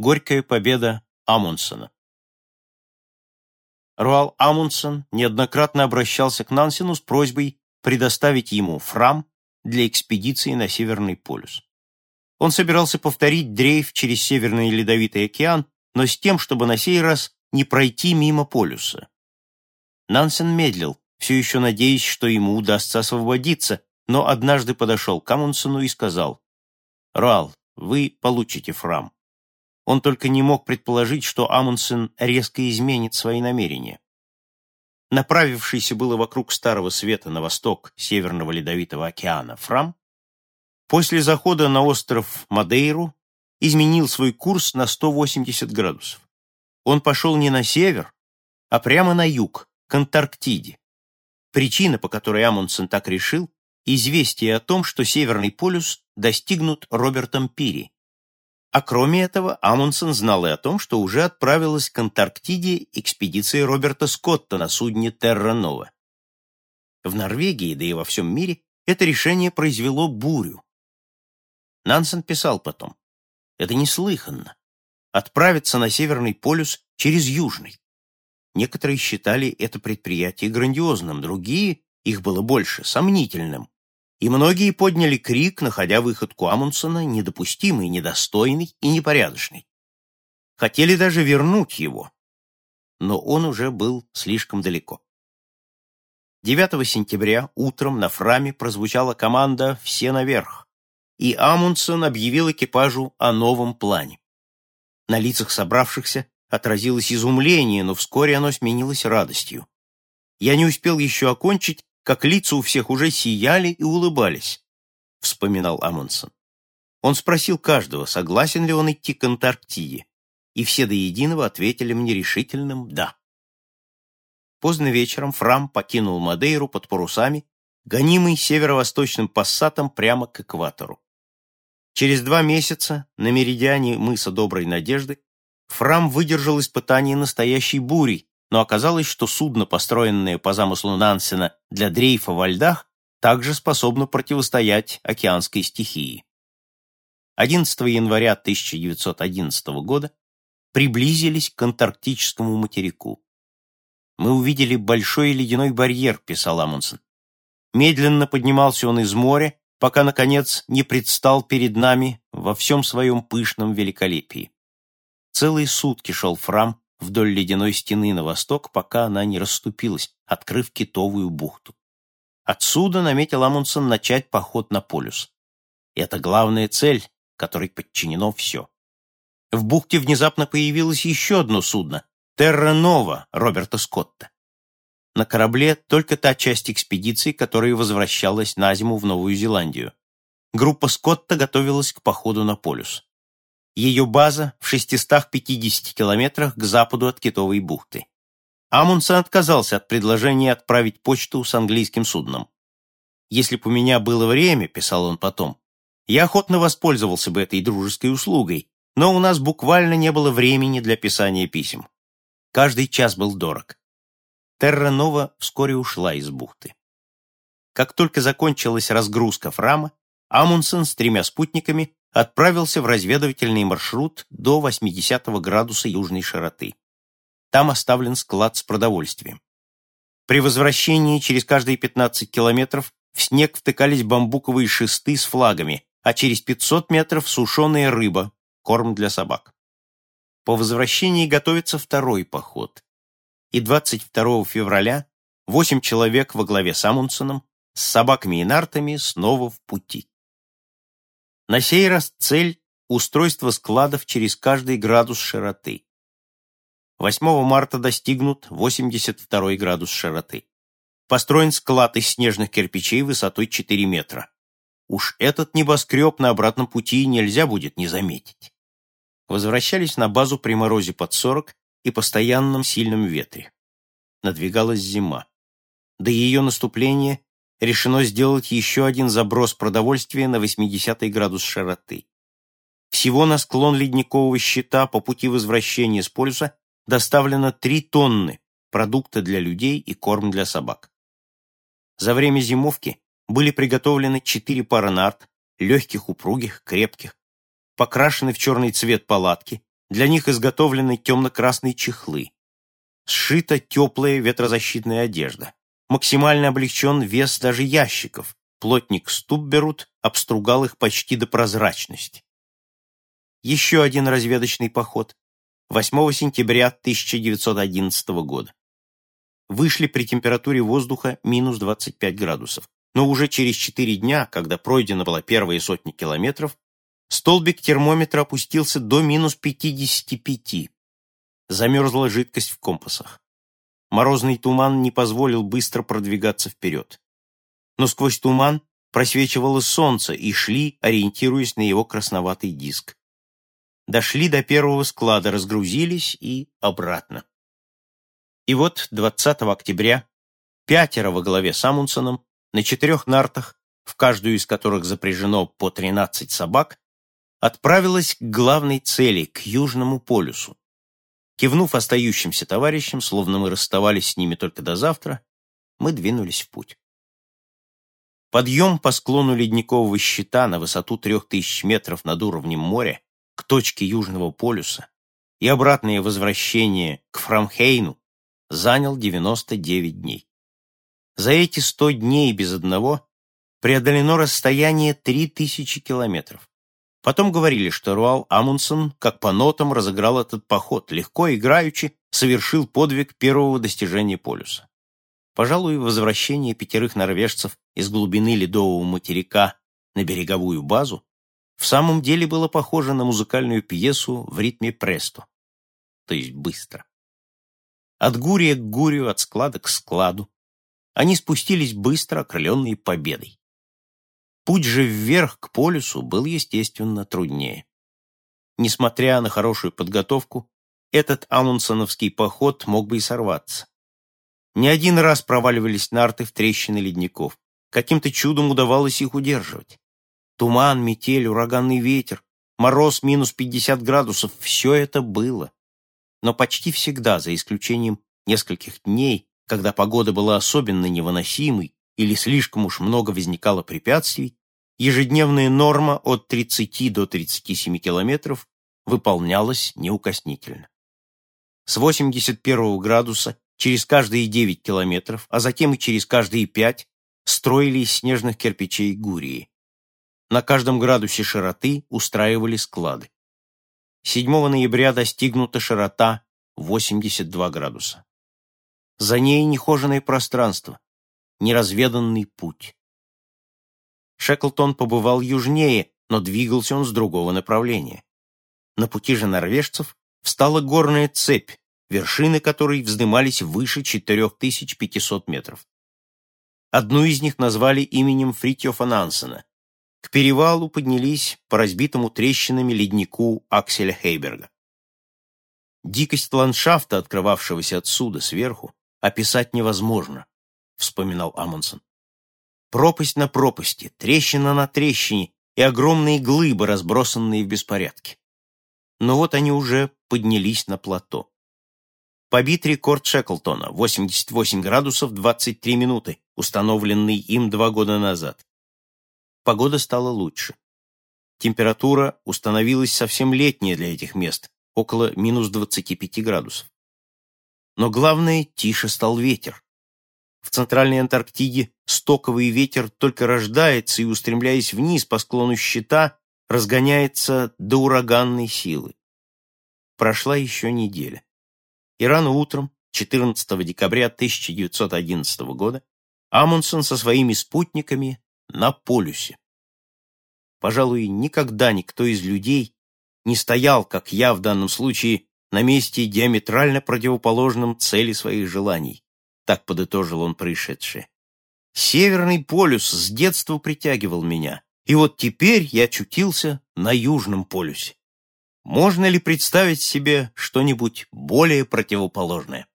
Горькая победа Амундсена. Руал Амундсен неоднократно обращался к Нансену с просьбой предоставить ему фрам для экспедиции на Северный полюс. Он собирался повторить дрейф через Северный Ледовитый океан, но с тем, чтобы на сей раз не пройти мимо полюса. Нансен медлил, все еще надеясь, что ему удастся освободиться, но однажды подошел к Амундсену и сказал, «Руал, вы получите фрам». Он только не мог предположить, что Амундсен резко изменит свои намерения. Направившийся было вокруг Старого Света на восток Северного Ледовитого океана Фрам, после захода на остров Мадейру изменил свой курс на 180 градусов. Он пошел не на север, а прямо на юг, к Антарктиде. Причина, по которой Амундсен так решил, известие о том, что Северный полюс достигнут Робертом Пири, а кроме этого, Амундсен знал и о том, что уже отправилась к Антарктиде экспедиция Роберта Скотта на судне Терра Нова. В Норвегии, да и во всем мире, это решение произвело бурю. Нансен писал потом, это неслыханно. Отправиться на Северный полюс через Южный. Некоторые считали это предприятие грандиозным, другие, их было больше, сомнительным и многие подняли крик, находя выходку Амундсена недопустимой, недостойной и непорядочной. Хотели даже вернуть его, но он уже был слишком далеко. 9 сентября утром на Фраме прозвучала команда «Все наверх», и Амундсен объявил экипажу о новом плане. На лицах собравшихся отразилось изумление, но вскоре оно сменилось радостью. Я не успел еще окончить, как лица у всех уже сияли и улыбались, вспоминал Амундсен. Он спросил каждого, согласен ли он идти к Антарктиде, и все до единого ответили мне решительным «да». Поздно вечером Фрам покинул Мадейру под парусами, гонимый северо-восточным пассатом прямо к экватору. Через два месяца на меридиане мыса Доброй Надежды Фрам выдержал испытание настоящей бури, но оказалось, что судно, построенное по замыслу Нансена для дрейфа во льдах, также способно противостоять океанской стихии. 11 января 1911 года приблизились к антарктическому материку. «Мы увидели большой ледяной барьер», — писал Амундсен. Медленно поднимался он из моря, пока, наконец, не предстал перед нами во всем своем пышном великолепии. Целые сутки шел Фрам вдоль ледяной стены на восток, пока она не расступилась, открыв китовую бухту. Отсюда наметил Амундсен начать поход на полюс. Это главная цель, которой подчинено все. В бухте внезапно появилось еще одно судно — Терра Нова Роберта Скотта. На корабле только та часть экспедиции, которая возвращалась на зиму в Новую Зеландию. Группа Скотта готовилась к походу на полюс. Ее база в 650 километрах к западу от Китовой бухты. Амундсен отказался от предложения отправить почту с английским судном. «Если бы у меня было время», — писал он потом, «я охотно воспользовался бы этой дружеской услугой, но у нас буквально не было времени для писания писем. Каждый час был дорог». Терра Нова вскоре ушла из бухты. Как только закончилась разгрузка Фрама, Амундсен с тремя спутниками отправился в разведывательный маршрут до 80 градуса южной широты. Там оставлен склад с продовольствием. При возвращении через каждые 15 километров в снег втыкались бамбуковые шесты с флагами, а через 500 метров сушеная рыба, корм для собак. По возвращении готовится второй поход. И 22 февраля восемь человек во главе с Амундсеном с собаками и нартами снова в пути. На сей раз цель – устройство складов через каждый градус широты. 8 марта достигнут 82 градус широты. Построен склад из снежных кирпичей высотой 4 метра. Уж этот небоскреб на обратном пути нельзя будет не заметить. Возвращались на базу при морозе под 40 и постоянном сильном ветре. Надвигалась зима. До ее наступления решено сделать еще один заброс продовольствия на 80 градус широты. Всего на склон ледникового щита по пути возвращения с полюса доставлено 3 тонны продукта для людей и корм для собак. За время зимовки были приготовлены 4 пары нарт, легких, упругих, крепких, покрашены в черный цвет палатки, Для них изготовлены темно-красные чехлы. Сшита теплая ветрозащитная одежда. Максимально облегчен вес даже ящиков. Плотник Стубберут обстругал их почти до прозрачности. Еще один разведочный поход. 8 сентября 1911 года. Вышли при температуре воздуха минус 25 градусов. Но уже через 4 дня, когда пройдена была первая сотня километров, столбик термометра опустился до минус 55. Замерзла жидкость в компасах. Морозный туман не позволил быстро продвигаться вперед но сквозь туман просвечивало солнце и шли, ориентируясь на его красноватый диск. Дошли до первого склада, разгрузились и обратно. И вот 20 октября пятеро во главе с Амундсеном на четырех нартах, в каждую из которых запряжено по 13 собак, отправилась к главной цели, к Южному полюсу. Кивнув остающимся товарищам, словно мы расставались с ними только до завтра, мы двинулись в путь. Подъем по склону ледникового щита на высоту 3000 метров над уровнем моря к точке Южного полюса и обратное возвращение к Фрамхейну занял 99 дней. За эти 100 дней без одного преодолено расстояние 3000 километров. Потом говорили, что Руал Амундсен, как по нотам, разыграл этот поход, легко играючи, совершил подвиг первого достижения полюса. Пожалуй, возвращение пятерых норвежцев из глубины ледового материка на береговую базу в самом деле было похоже на музыкальную пьесу в ритме престо, то есть быстро. От гурия к гурию, от склада к складу. Они спустились быстро, окрыленные победой. Путь же вверх к полюсу был, естественно, труднее. Несмотря на хорошую подготовку, этот амундсоновский поход мог бы и сорваться. Не один раз проваливались нарты в трещины ледников. Каким-то чудом удавалось их удерживать. Туман, метель, ураганный ветер, мороз минус 50 градусов — все это было. Но почти всегда, за исключением нескольких дней, когда погода была особенно невыносимой или слишком уж много возникало препятствий, ежедневная норма от 30 до 37 километров выполнялась неукоснительно. С 81 градуса через каждые 9 километров, а затем и через каждые 5 строили из снежных кирпичей гурии. На каждом градусе широты устраивали склады. 7 ноября достигнута широта 82 градуса. За ней нехоженное пространство, неразведанный путь. Шеклтон побывал южнее, но двигался он с другого направления. На пути же норвежцев встала горная цепь, вершины которой вздымались выше 4500 метров. Одну из них назвали именем Фритьофа Нансена. К перевалу поднялись по разбитому трещинами леднику Акселя Хейберга. Дикость ландшафта, открывавшегося отсюда, сверху, описать невозможно, вспоминал Амундсен. Пропасть на пропасти, трещина на трещине и огромные глыбы, разбросанные в беспорядке. Но вот они уже поднялись на плато. Побит рекорд Шеклтона – 88 градусов 23 минуты, установленный им два года назад. Погода стала лучше. Температура установилась совсем летняя для этих мест, около минус 25 градусов. Но главное, тише стал ветер. В Центральной Антарктиде стоковый ветер только рождается и, устремляясь вниз по склону щита, разгоняется до ураганной силы. Прошла еще неделя и рано утром, 14 декабря 1911 года, Амундсен со своими спутниками на полюсе. Пожалуй, никогда никто из людей не стоял, как я в данном случае, на месте диаметрально противоположном цели своих желаний. Так подытожил он происшедшее. Северный полюс с детства притягивал меня, и вот теперь я очутился на Южном полюсе. Можно ли представить себе что-нибудь более противоположное?